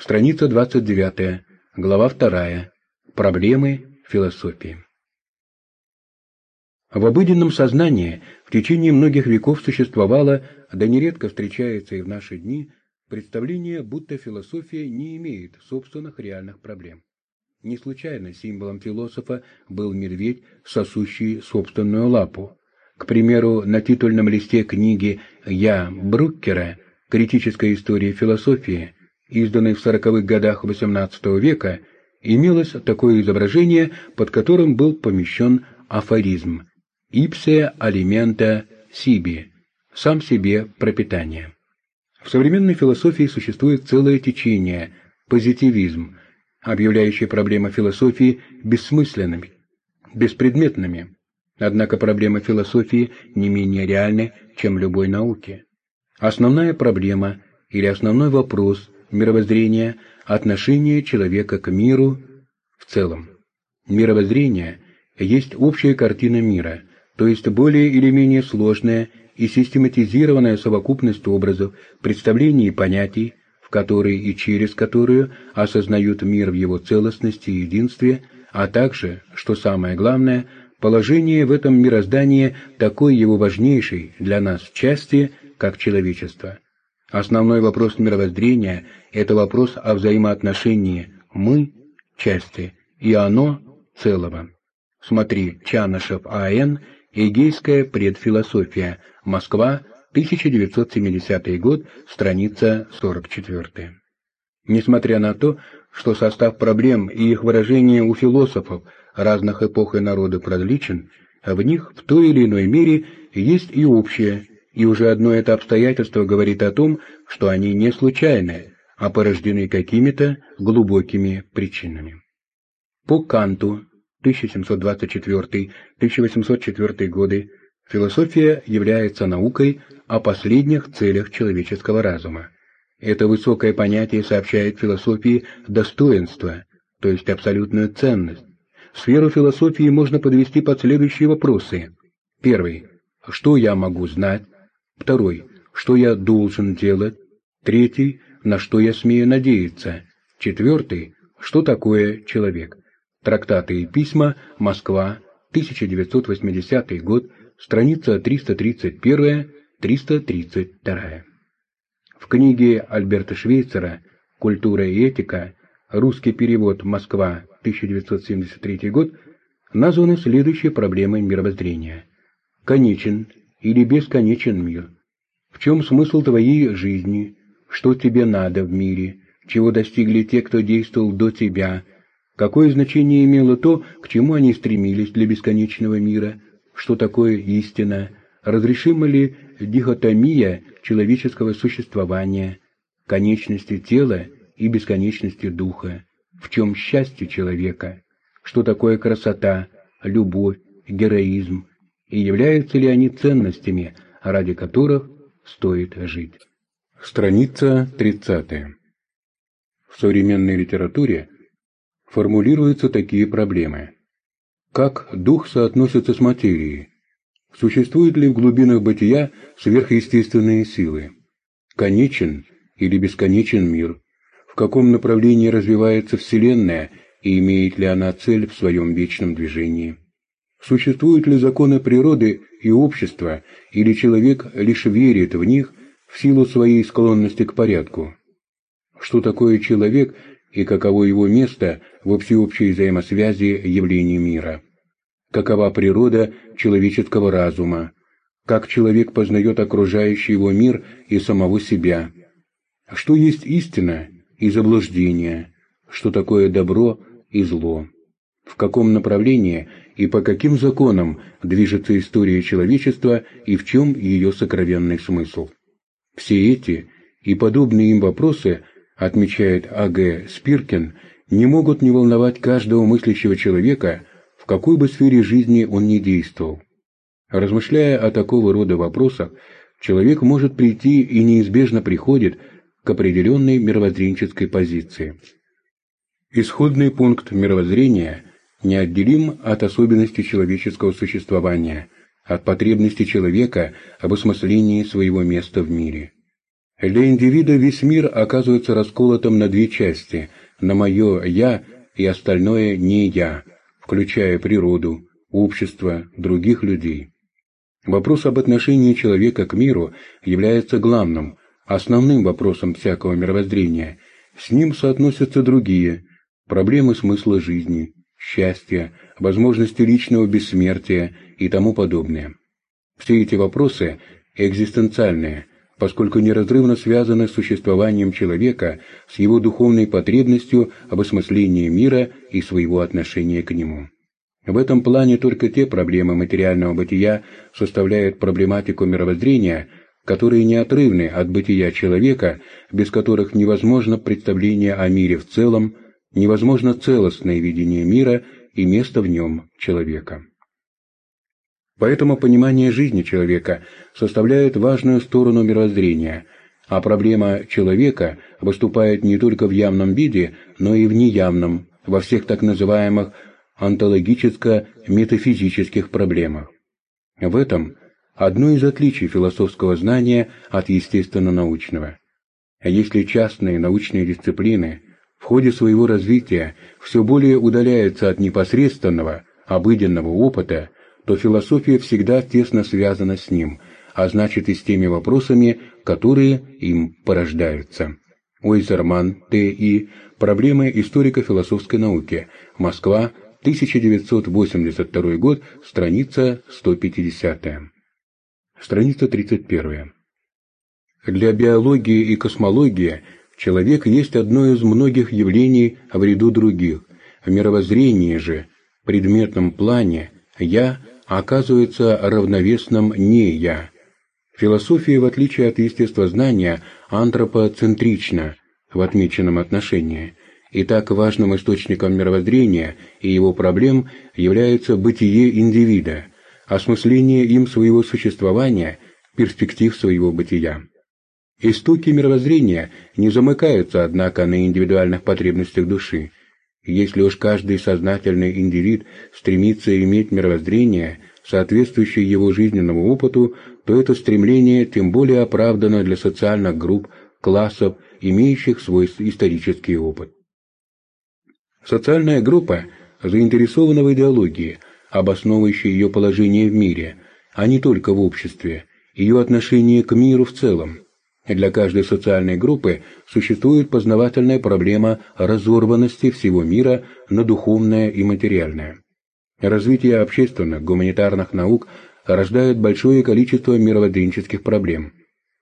Страница 29, глава 2. Проблемы философии. В обыденном сознании в течение многих веков существовало, да нередко встречается и в наши дни, представление, будто философия не имеет собственных реальных проблем. Не случайно символом философа был медведь, сосущий собственную лапу. К примеру, на титульном листе книги «Я. Бруккера. Критическая история философии», изданной в сороковых годах XVIII века, имелось такое изображение, под которым был помещен афоризм «Ипсе алимента сиби» – «сам себе пропитание». В современной философии существует целое течение – позитивизм, объявляющее проблемы философии бессмысленными, беспредметными. Однако проблемы философии не менее реальны, чем любой науки. Основная проблема или основной вопрос мировоззрения – отношение человека к миру в целом. Мировоззрение есть общая картина мира, то есть более или менее сложная и систематизированная совокупность образов, представлений и понятий, в которой и через которую осознают мир в его целостности и единстве, а также, что самое главное, положение в этом мироздании такой его важнейшей для нас части, как человечество. Основной вопрос мировоззрения – это вопрос о взаимоотношении «мы» – части и «оно» – целого. Смотри Чанышев А.Н. Эгейская предфилософия. Москва, 1970 год, страница 44. Несмотря на то, что состав проблем и их выражение у философов разных эпох и народов различен, в них в той или иной мере есть и общее, и уже одно это обстоятельство говорит о том, что они не случайны, а порождены какими-то глубокими причинами. По Канту 1724-1804 годы Философия является наукой о последних целях человеческого разума. Это высокое понятие сообщает философии достоинство, то есть абсолютную ценность. Сферу философии можно подвести под следующие вопросы. Первый. Что я могу знать? Второй. Что я должен делать? Третий. На что я смею надеяться? Четвертый. Что такое человек? Трактаты и письма. Москва. 1980 год страница 331-332. В книге Альберта Швейцера «Культура и этика. Русский перевод. Москва. 1973 год» названы следующие проблемы мировоззрения. Конечен или бесконечен мир? В чем смысл твоей жизни? Что тебе надо в мире? Чего достигли те, кто действовал до тебя? Какое значение имело то, к чему они стремились для бесконечного мира? что такое истина, разрешима ли дихотомия человеческого существования, конечности тела и бесконечности духа, в чем счастье человека, что такое красота, любовь, героизм, и являются ли они ценностями, ради которых стоит жить. Страница 30. В современной литературе формулируются такие проблемы. Как дух соотносится с материей? Существуют ли в глубинах бытия сверхъестественные силы? Конечен или бесконечен мир? В каком направлении развивается Вселенная и имеет ли она цель в своем вечном движении? Существуют ли законы природы и общества, или человек лишь верит в них в силу своей склонности к порядку? Что такое человек и каково его место во всеобщей взаимосвязи явлений мира. Какова природа человеческого разума, как человек познает окружающий его мир и самого себя, что есть истина и заблуждение, что такое добро и зло, в каком направлении и по каким законам движется история человечества и в чем ее сокровенный смысл. Все эти и подобные им вопросы – отмечает А.Г. Спиркин, не могут не волновать каждого мыслящего человека, в какой бы сфере жизни он ни действовал. Размышляя о такого рода вопросах, человек может прийти и неизбежно приходит к определенной мировоззренческой позиции. Исходный пункт мировоззрения неотделим от особенностей человеческого существования, от потребности человека об осмыслении своего места в мире. Для индивида весь мир оказывается расколотым на две части – на мое «я» и остальное «не я», включая природу, общество, других людей. Вопрос об отношении человека к миру является главным, основным вопросом всякого мировоззрения. С ним соотносятся другие – проблемы смысла жизни, счастья, возможности личного бессмертия и тому подобное. Все эти вопросы экзистенциальные, поскольку неразрывно связаны с существованием человека, с его духовной потребностью об осмыслении мира и своего отношения к нему. В этом плане только те проблемы материального бытия составляют проблематику мировоззрения, которые неотрывны от бытия человека, без которых невозможно представление о мире в целом, невозможно целостное видение мира и место в нем человека. Поэтому понимание жизни человека составляет важную сторону мировоззрения, а проблема человека выступает не только в явном виде, но и в неявном, во всех так называемых онтологическо-метафизических проблемах. В этом одно из отличий философского знания от естественно-научного. Если частные научные дисциплины в ходе своего развития все более удаляются от непосредственного, обыденного опыта, то философия всегда тесно связана с ним, а значит и с теми вопросами, которые им порождаются. Ойзерман, Т.И. Проблемы историко-философской науки. Москва, 1982 год, страница 150. Страница 31. Для биологии и космологии человек есть одно из многих явлений в ряду других. В мировоззрении же, предметном плане, «я» оказывается равновесным «не я». Философия, в отличие от естествознания, антропоцентрична в отмеченном отношении. И так важным источником мировоззрения и его проблем является бытие индивида, осмысление им своего существования, перспектив своего бытия. Истоки мировоззрения не замыкаются, однако, на индивидуальных потребностях души. Если уж каждый сознательный индивид стремится иметь мировоззрение, соответствующее его жизненному опыту, то это стремление тем более оправдано для социальных групп, классов, имеющих свой исторический опыт. Социальная группа заинтересована в идеологии, обосновывающей ее положение в мире, а не только в обществе, ее отношение к миру в целом. Для каждой социальной группы существует познавательная проблема разорванности всего мира на духовное и материальное. Развитие общественных, гуманитарных наук рождает большое количество мировоззренческих проблем.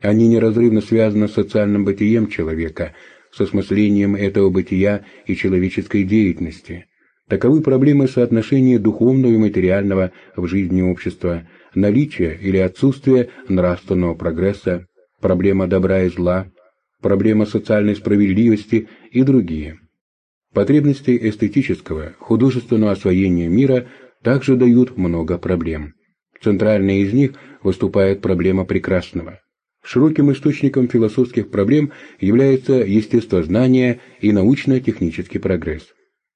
Они неразрывно связаны с социальным бытием человека, с осмыслением этого бытия и человеческой деятельности. Таковы проблемы соотношения духовного и материального в жизни общества, наличие или отсутствие нравственного прогресса, проблема добра и зла, проблема социальной справедливости и другие. Потребности эстетического, художественного освоения мира также дают много проблем. Центральной из них выступает проблема прекрасного. Широким источником философских проблем является естествознание и научно-технический прогресс.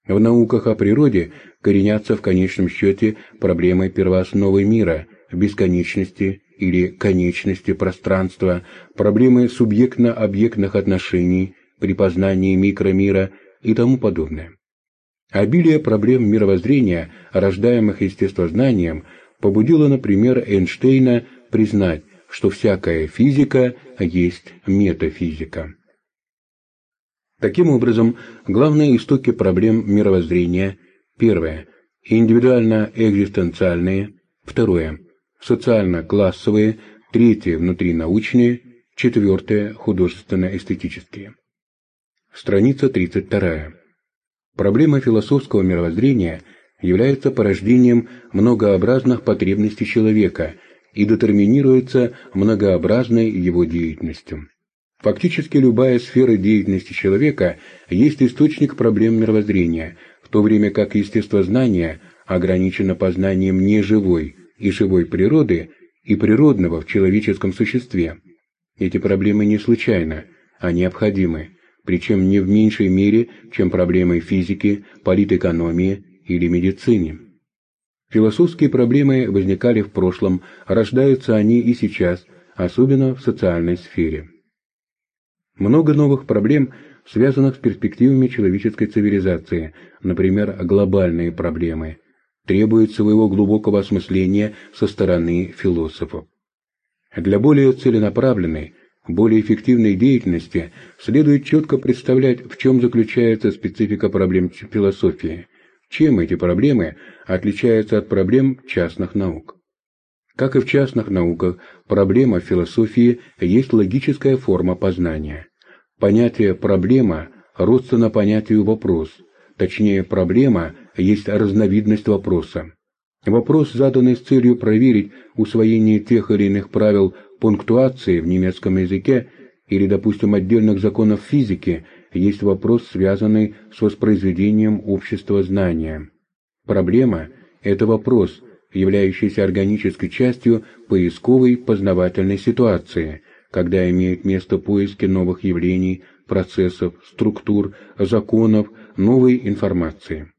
В науках о природе коренятся в конечном счете проблемы первоосновы мира, бесконечности или конечности пространства, проблемы субъектно-объектных отношений при познании микромира и тому подобное. Обилие проблем мировоззрения, рождаемых естествознанием, побудило, например, Эйнштейна признать, что всякая физика есть метафизика. Таким образом, главные истоки проблем мировоззрения – первое – индивидуально-экзистенциальные, второе социально-классовые, третье – внутринаучные, четвертое – художественно-эстетические. Страница 32. Проблема философского мировоззрения является порождением многообразных потребностей человека и детерминируется многообразной его деятельностью. Фактически любая сфера деятельности человека есть источник проблем мировоззрения, в то время как естествознание ограничено познанием неживой, и живой природы, и природного в человеческом существе. Эти проблемы не случайны, а необходимы, причем не в меньшей мере, чем проблемы физики, политэкономии или медицины. Философские проблемы возникали в прошлом, рождаются они и сейчас, особенно в социальной сфере. Много новых проблем, связанных с перспективами человеческой цивилизации, например, глобальные проблемы, требуют своего глубокого осмысления со стороны философов. Для более целенаправленной, более эффективной деятельности следует четко представлять, в чем заключается специфика проблем философии, чем эти проблемы отличаются от проблем частных наук. Как и в частных науках, проблема философии есть логическая форма познания. Понятие «проблема» родственно понятию «вопрос», точнее «проблема» есть разновидность вопроса. Вопрос, заданный с целью проверить усвоение тех или иных правил пунктуации в немецком языке или, допустим, отдельных законов физики, есть вопрос, связанный с воспроизведением общества знания. Проблема – это вопрос, являющийся органической частью поисковой познавательной ситуации, когда имеют место поиски новых явлений, процессов, структур, законов, новой информации.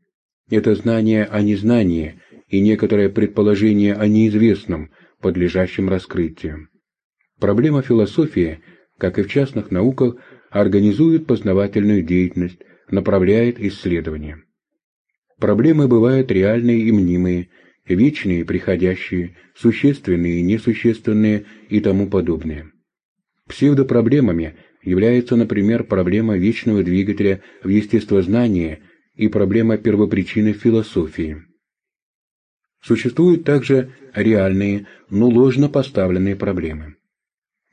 Это знание о незнании и некоторое предположение о неизвестном, подлежащем раскрытию. Проблема философии, как и в частных науках, организует познавательную деятельность, направляет исследования. Проблемы бывают реальные и мнимые, вечные и приходящие, существенные и несущественные и тому подобное. Псевдопроблемами является, например, проблема вечного двигателя в естествознании и проблема первопричины в философии. Существуют также реальные, но ложно поставленные проблемы.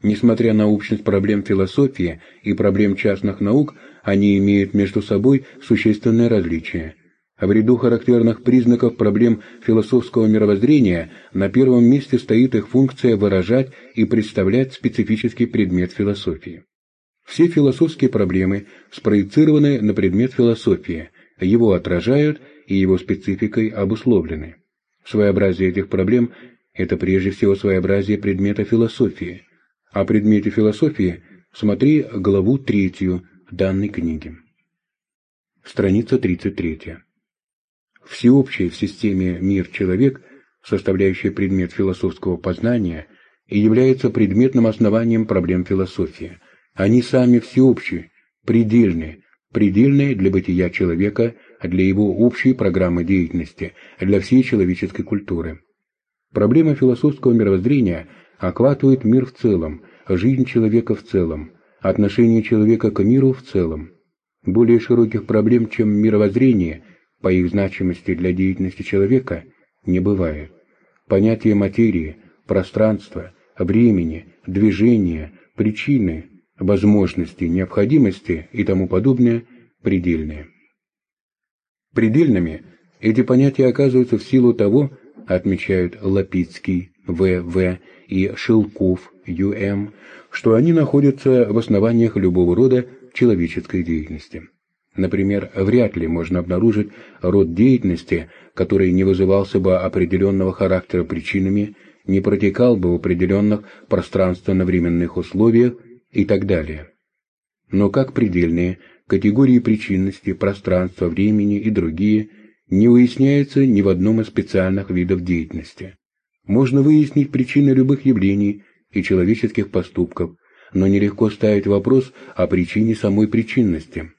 Несмотря на общность проблем философии и проблем частных наук, они имеют между собой существенное различие. В ряду характерных признаков проблем философского мировоззрения на первом месте стоит их функция выражать и представлять специфический предмет философии. Все философские проблемы спроецированы на предмет философии, его отражают и его спецификой обусловлены. Своеобразие этих проблем – это прежде всего своеобразие предмета философии – о предмете философии смотри главу третью данной книги. Страница 33. Всеобщий в системе мир-человек, составляющий предмет философского познания, и является предметным основанием проблем философии. Они сами всеобщие, предельные, предельные для бытия человека, для его общей программы деятельности, для всей человеческой культуры. Проблема философского мировоззрения – охватывает мир в целом, жизнь человека в целом, отношение человека к миру в целом. Более широких проблем, чем мировоззрение, по их значимости для деятельности человека, не бывает. Понятия материи, пространства, времени, движения, причины, возможности, необходимости и тому подобное предельные. Предельными эти понятия оказываются в силу того, отмечают Лапицкий, В.В. и Шелков, Ю.М., что они находятся в основаниях любого рода человеческой деятельности. Например, вряд ли можно обнаружить род деятельности, который не вызывался бы определенного характера причинами, не протекал бы в определенных пространственно-временных условиях и так далее. Но как предельные категории причинности, пространства, времени и другие – не выясняется ни в одном из специальных видов деятельности. Можно выяснить причины любых явлений и человеческих поступков, но нелегко ставить вопрос о причине самой причинности.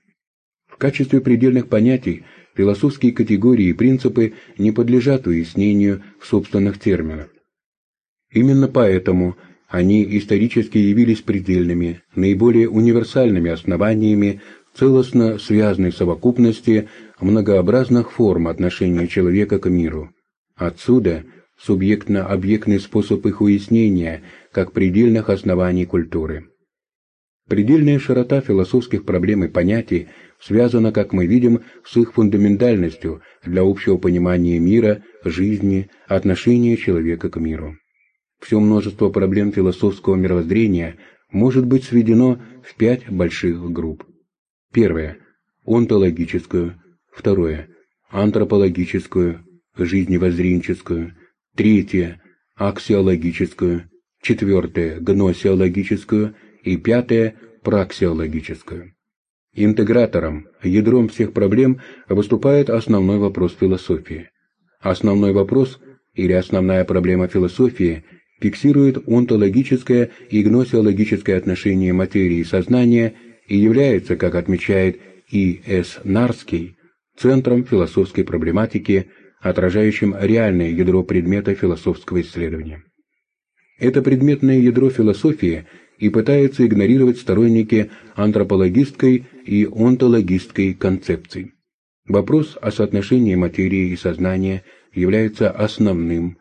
В качестве предельных понятий философские категории и принципы не подлежат уяснению в собственных терминах. Именно поэтому они исторически явились предельными, наиболее универсальными основаниями целостно связанной совокупности многообразных форм отношения человека к миру. Отсюда субъектно-объектный способ их уяснения как предельных оснований культуры. Предельная широта философских проблем и понятий связана, как мы видим, с их фундаментальностью для общего понимания мира, жизни, отношения человека к миру. Все множество проблем философского мировоззрения может быть сведено в пять больших групп. Первое – онтологическую. Второе – антропологическую, жизневоззренческую. Третье – аксиологическую. Четвертое – гносеологическую. И пятое – праксиологическую. Интегратором, ядром всех проблем выступает основной вопрос философии. Основной вопрос или основная проблема философии фиксирует онтологическое и гносеологическое отношение материи и сознания и является, как отмечает И. С. Нарский, центром философской проблематики, отражающим реальное ядро предмета философского исследования. Это предметное ядро философии и пытаются игнорировать сторонники антропологистской и онтологистской концепций. Вопрос о соотношении материи и сознания является основным,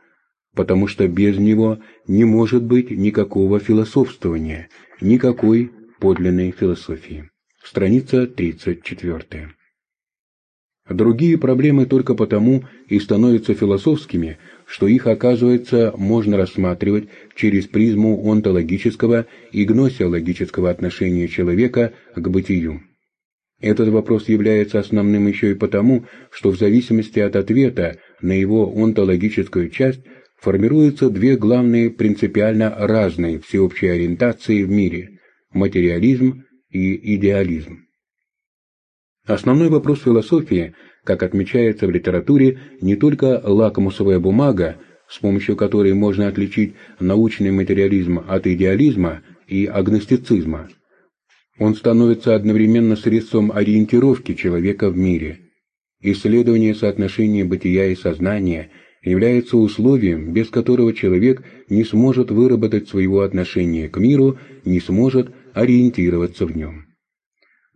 потому что без него не может быть никакого философствования, никакой подлинной философии. Страница 34. Другие проблемы только потому и становятся философскими, что их, оказывается, можно рассматривать через призму онтологического и гносеологического отношения человека к бытию. Этот вопрос является основным еще и потому, что в зависимости от ответа на его онтологическую часть формируются две главные принципиально разные всеобщие ориентации в мире – материализм и идеализм. Основной вопрос философии, как отмечается в литературе, не только лакмусовая бумага, с помощью которой можно отличить научный материализм от идеализма и агностицизма. Он становится одновременно средством ориентировки человека в мире. Исследование соотношения бытия и сознания является условием, без которого человек не сможет выработать своего отношения к миру, не сможет ориентироваться в нем.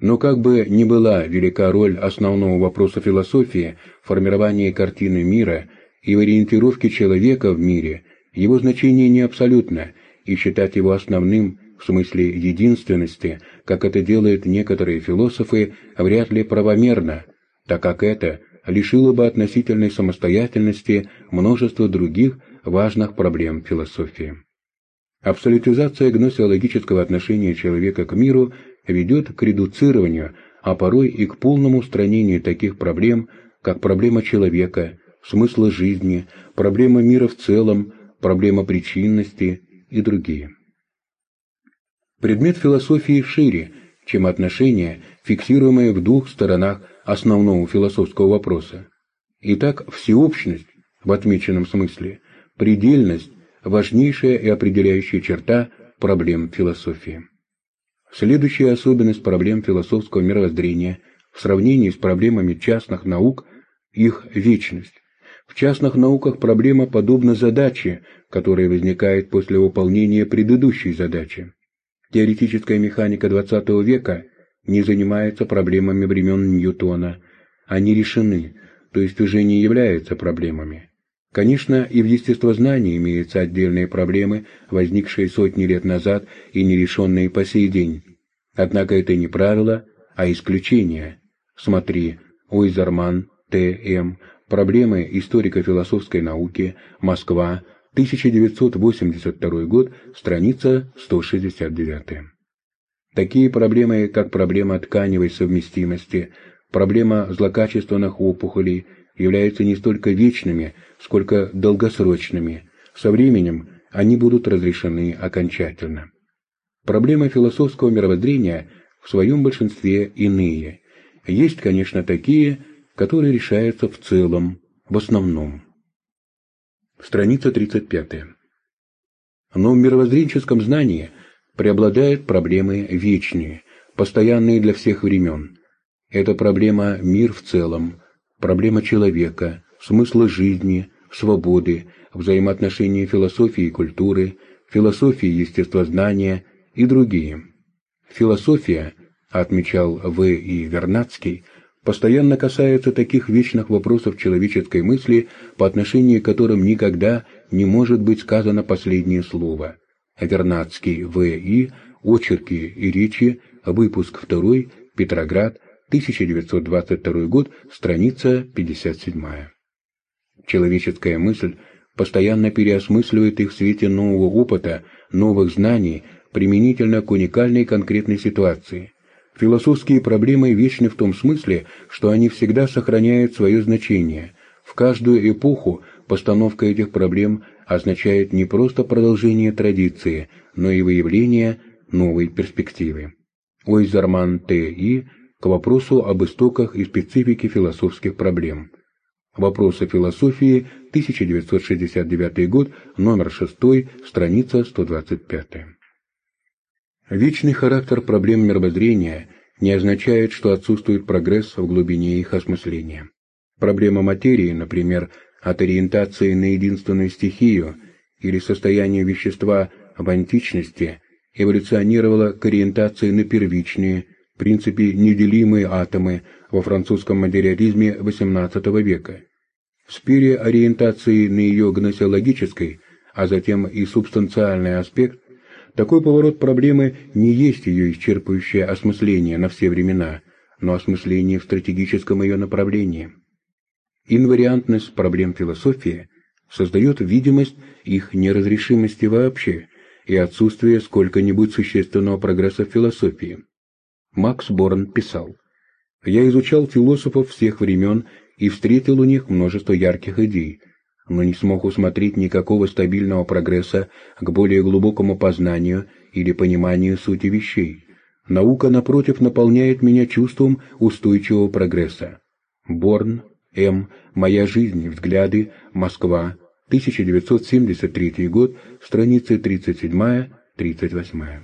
Но как бы ни была велика роль основного вопроса философии в формировании картины мира и в ориентировке человека в мире, его значение не абсолютно, и считать его основным в смысле единственности, как это делают некоторые философы, вряд ли правомерно, так как это лишило бы относительной самостоятельности множество других важных проблем философии. Абсолютизация гносеологического отношения человека к миру ведет к редуцированию, а порой и к полному устранению таких проблем, как проблема человека, смысла жизни, проблема мира в целом, проблема причинности и другие. Предмет философии шире, чем отношения, фиксируемые в двух сторонах основного философского вопроса. Итак, всеобщность, в отмеченном смысле, предельность – важнейшая и определяющая черта проблем философии. Следующая особенность проблем философского мировоззрения в сравнении с проблемами частных наук – их вечность. В частных науках проблема подобна задаче, которая возникает после выполнения предыдущей задачи. Теоретическая механика XX века не занимается проблемами времен Ньютона. Они решены, то есть уже не являются проблемами. Конечно, и в естествознании имеются отдельные проблемы, возникшие сотни лет назад и нерешенные по сей день. Однако это не правило, а исключение. Смотри, Ойзерман, Т.М. Проблемы историко-философской науки. Москва, 1982 год, страница 169. Такие проблемы, как проблема тканевой совместимости, проблема злокачественных опухолей, являются не столько вечными, сколько долгосрочными. Со временем они будут разрешены окончательно. Проблемы философского мировоззрения в своем большинстве иные. Есть, конечно, такие, которые решаются в целом, в основном. Страница 35. Но в мировоззренческом знании преобладают проблемы вечные, постоянные для всех времен. Это проблема мир в целом, проблема человека, смысла жизни, свободы, взаимоотношения философии и культуры, философии естествознания и другие. Философия, отмечал В. и Вернадский, постоянно касается таких вечных вопросов человеческой мысли, по отношению к которым никогда не может быть сказано последнее слово. Вернадский В. и. Очерки и речи. Выпуск 2. Петроград. 1922 год. Страница 57. Человеческая мысль постоянно переосмысливает их в свете нового опыта, новых знаний, применительно к уникальной конкретной ситуации. Философские проблемы вечны в том смысле, что они всегда сохраняют свое значение. В каждую эпоху постановка этих проблем означает не просто продолжение традиции, но и выявление новой перспективы. Ойзерман Т.И. к вопросу об истоках и специфике философских проблем. Вопросы философии, 1969 год, номер 6, страница 125. Вечный характер проблем мировоззрения не означает, что отсутствует прогресс в глубине их осмысления. Проблема материи, например, от ориентации на единственную стихию или состояние вещества в античности, эволюционировала к ориентации на первичные, в принципе неделимые атомы во французском материализме XVIII века. В спире ориентации на ее гносеологический, а затем и субстанциальный аспект, такой поворот проблемы не есть ее исчерпывающее осмысление на все времена, но осмысление в стратегическом ее направлении. Инвариантность проблем философии создает видимость их неразрешимости вообще и отсутствие сколько-нибудь существенного прогресса в философии. Макс Борн писал, «Я изучал философов всех времен и встретил у них множество ярких идей, но не смог усмотреть никакого стабильного прогресса к более глубокому познанию или пониманию сути вещей. Наука, напротив, наполняет меня чувством устойчивого прогресса. Борн, М. Моя жизнь. Взгляды. Москва. 1973 год. Страницы 37-38.